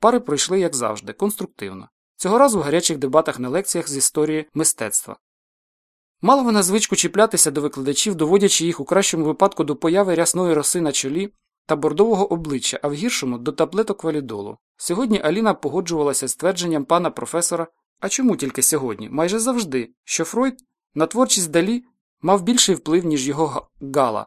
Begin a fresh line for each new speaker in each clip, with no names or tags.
Пари пройшли, як завжди, конструктивно. Цього разу в гарячих дебатах на лекціях з історії мистецтва. Мала вона звичку чіплятися до викладачів, доводячи їх у кращому випадку до появи рясної роси на чолі та бордового обличчя, а в гіршому до таблеток валідолу. Сьогодні Аліна погоджувалася з твердженням пана професора, а чому тільки сьогодні? Майже завжди, що Фройд на творчість Далі мав більший вплив, ніж його Гала.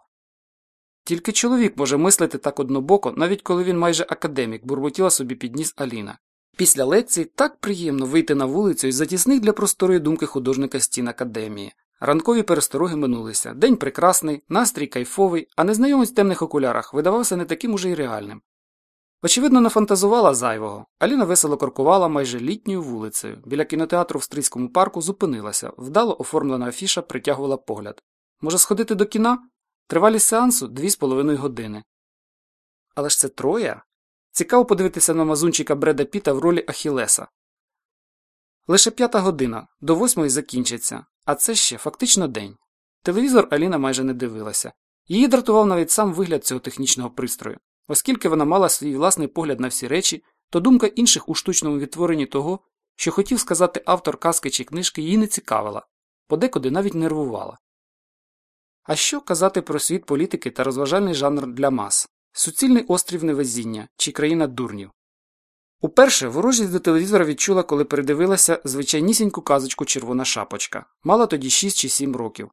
Тільки чоловік може мислити так однобоко, навіть коли він майже академік, бурмотіла собі підніс Аліна. Після лекції так приємно вийти на вулицю і затісних для просторої думки художника стін академії. Ранкові перестороги минулися. День прекрасний, настрій кайфовий, а незнайомець в темних окулярах видавався не таким уже й реальним. Очевидно, не фантазувала зайвого. Аліна весело крокувала майже літньою вулицею. Біля кінотеатру в Стрийському парку зупинилася, вдало оформлена афіша притягувала погляд. Може, сходити до кіна? Тривалість сеансу дві з половиною години. Але ж це троє? Цікаво подивитися на мазунчика Бреда Піта в ролі Ахілеса. Лише п'ята година, до восьмої закінчиться, а це ще фактично день. Телевізор Аліна майже не дивилася. Її дратував навіть сам вигляд цього технічного пристрою. Оскільки вона мала свій власний погляд на всі речі, то думка інших у штучному відтворенні того, що хотів сказати автор казки чи книжки, її не цікавила, подекуди навіть нервувала. А що казати про світ політики та розважальний жанр для мас? Суцільний острів невезіння чи країна дурнів. Уперше ворожість до телевізора відчула, коли передивилася звичайнісіньку казочку Червона шапочка. Мала тоді 6 чи 7 років.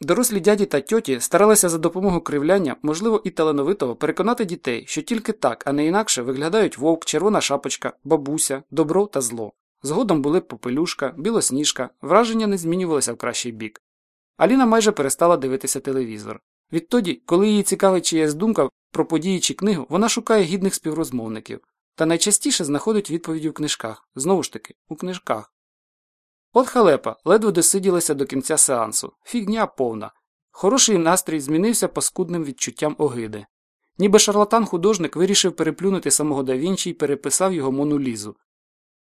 Дорослі дяді та тьоті старалися за допомогою кривляння, можливо, і талановитого, переконати дітей, що тільки так, а не інакше виглядають вовк, червона шапочка, бабуся, добро та зло. Згодом були попелюшка, білосніжка, враження не змінювалося в кращий бік. Аліна майже перестала дивитися телевізор. Відтоді, коли її цікавить чиясь думка про події чи книгу, вона шукає гідних співрозмовників та найчастіше знаходить відповіді в книжках, знову ж таки, у книжках. От халепа ледве досиділася до кінця сеансу, фігня повна. Хороший настрій змінився паскудним відчуттям огиди. Ніби шарлатан художник вирішив переплюнути самого да Вінчі і переписав його монулізу,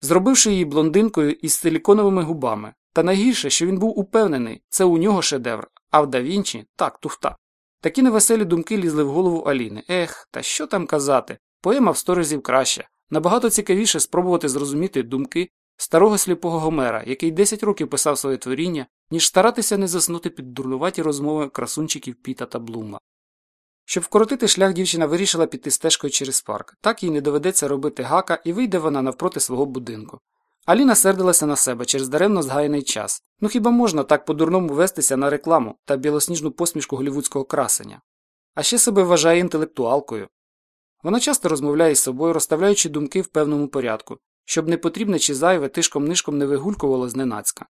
зробивши її блондинкою із силіконовими губами. Та найгірше, що він був упевнений, це у нього шедевр, а в да так туфта. Такі невеселі думки лізли в голову Аліни. Ех, та що там казати? Поема в сто разів краще. Набагато цікавіше спробувати зрозуміти думки старого сліпого Гомера, який 10 років писав своє творіння, ніж старатися не заснути під дурнуваті розмови красунчиків Піта та Блума. Щоб вкоротити шлях, дівчина вирішила піти стежкою через парк. Так їй не доведеться робити гака і вийде вона навпроти свого будинку. Аліна сердилася на себе через даремно згаяний час. Ну хіба можна так по-дурному вестися на рекламу та білосніжну посмішку голівудського красення? А ще себе вважає інтелектуалкою. Вона часто розмовляє з собою, розставляючи думки в певному порядку, щоб непотрібне чи зайве тишком нишком не вигулькувало зненацька.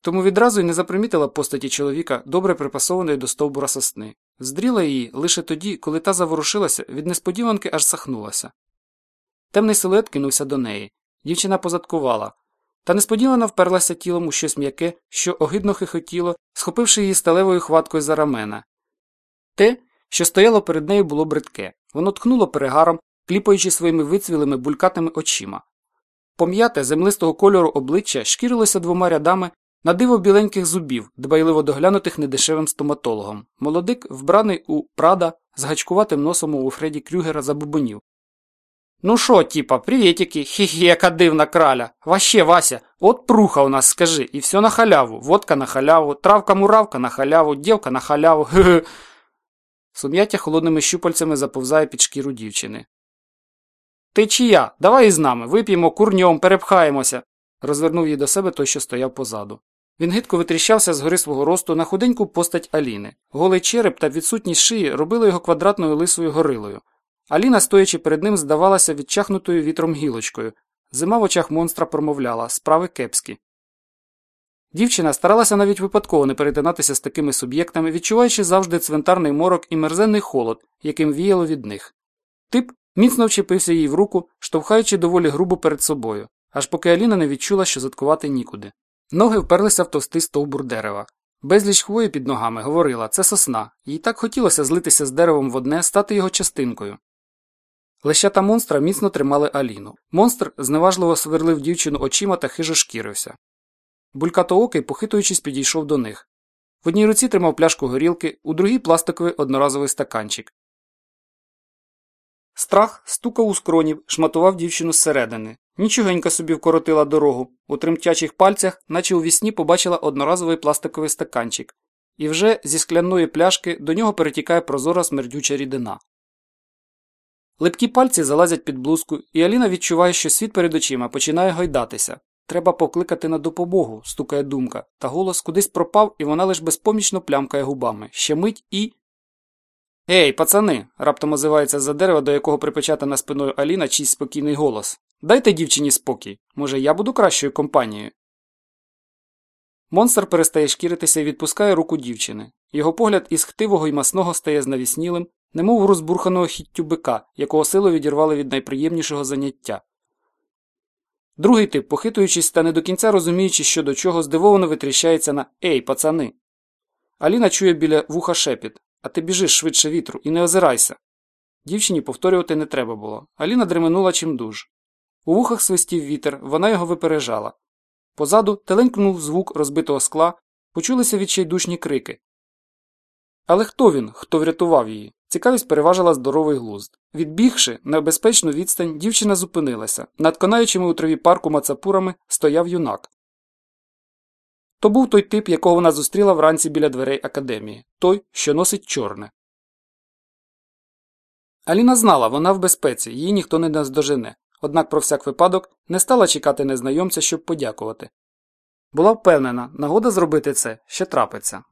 Тому відразу й не запримітила постаті чоловіка, добре припасованої до стовбура сосни. Здріла її лише тоді, коли та заворушилася, від несподіванки аж сахнулася. Темний силует кинувся до неї. Дівчина позадкувала, та несподівано вперлася тілом у щось м'яке, що огидно хихотіло, схопивши її сталевою хваткою за рамена. Те, що стояло перед нею, було бридке. Воно тхнуло перегаром, кліпаючи своїми вицвілими булькатими очима. Пом'яте землистого кольору обличчя шкірилося двома рядами на диво біленьких зубів, дбайливо доглянутих недешевим стоматологом. Молодик, вбраний у прада, з гачкуватим носом у Фредді Крюгера забубонів. Ну шо, типа, приветики, хі-хі, яка дивна краля. Ваще, Вася, от пруха у нас, скажи, і все на халяву. Водка на халяву, травка-муравка на халяву, дівка на халяву, ге-ге. Сум'яття холодними щупальцями заповзає під шкіру дівчини. Ти чия? Давай із нами, вип'ємо курньом, перепхаємося. розвернув її до себе той, що стояв позаду. Він гидко витріщався з гори свого росту на худеньку постать Аліни. Голий череп та відсутність шиї робили його квадратною лисою горилою. Аліна, стоячи перед ним, здавалася відчахнутою вітром гілочкою. Зима в очах монстра промовляла справи кепські. Дівчина старалася навіть випадково не перетинатися з такими суб'єктами, відчуваючи завжди цвинтарний морок і мерзенний холод, яким віяло від них. Тип міцно вчепився їй в руку, штовхаючи доволі грубо перед собою, аж поки Аліна не відчула, що заткувати нікуди. Ноги вперлися в товстий стовбур дерева. Безліч хвої під ногами говорила це сосна, їй так хотілося злитися з деревом в одне, стати його частинкою. Лещата монстра міцно тримали Аліну. Монстр зневажливо сверлив дівчину очима та хижо шкірився. Булькатоокий, похитуючись, підійшов до них. В одній руці тримав пляшку горілки, у другій пластиковий одноразовий стаканчик. Страх стукав у скронів, шматував дівчину зсередини. Нічогенько собі вкоротила дорогу. У тремтячих пальцях, наче у вісні, побачила одноразовий пластиковий стаканчик. І вже зі скляної пляшки до нього перетікає прозора смердюча рідина. Липкі пальці залазять під блузку, і Аліна відчуває, що світ перед очима починає гойдатися. Треба покликати на допомогу, стукає думка, та голос кудись пропав, і вона лиш безпомічно плямкає губами. Ще мить і. Ей, пацани. раптом озивається за дерева, до якого припечатана спиною Аліна чийсь спокійний голос. Дайте дівчині спокій. Може, я буду кращою компанією. Монстр перестає шкіритися і відпускає руку дівчини. Його погляд із хтивого й масного стає знавіснілим, немов розбурханого хіттю бика, якого силу відірвали від найприємнішого заняття. Другий тип, похитуючись та не до кінця розуміючи, що до чого, здивовано витріщається на Ей, пацани. Аліна чує біля вуха шепіт, а ти біжиш швидше вітру і не озирайся. Дівчині повторювати не треба було. Аліна дременула чимдуж. У вухах свистів вітер, вона його випережала. Позаду теленькнув звук розбитого скла, почулися відчайдушні крики. Але хто він, хто врятував її? Цікавість переважила здоровий глузд. Відбігши на безпечну відстань, дівчина зупинилася. Над конаючими у траві парку мацапурами стояв юнак. То був той тип, якого вона зустріла вранці біля дверей академії, той, що носить чорне. Аліна знала, вона в безпеці, її ніхто не наздожене, однак про всяк випадок не стала чекати незнайомця, щоб подякувати. Була впевнена, нагода зробити це ще трапиться.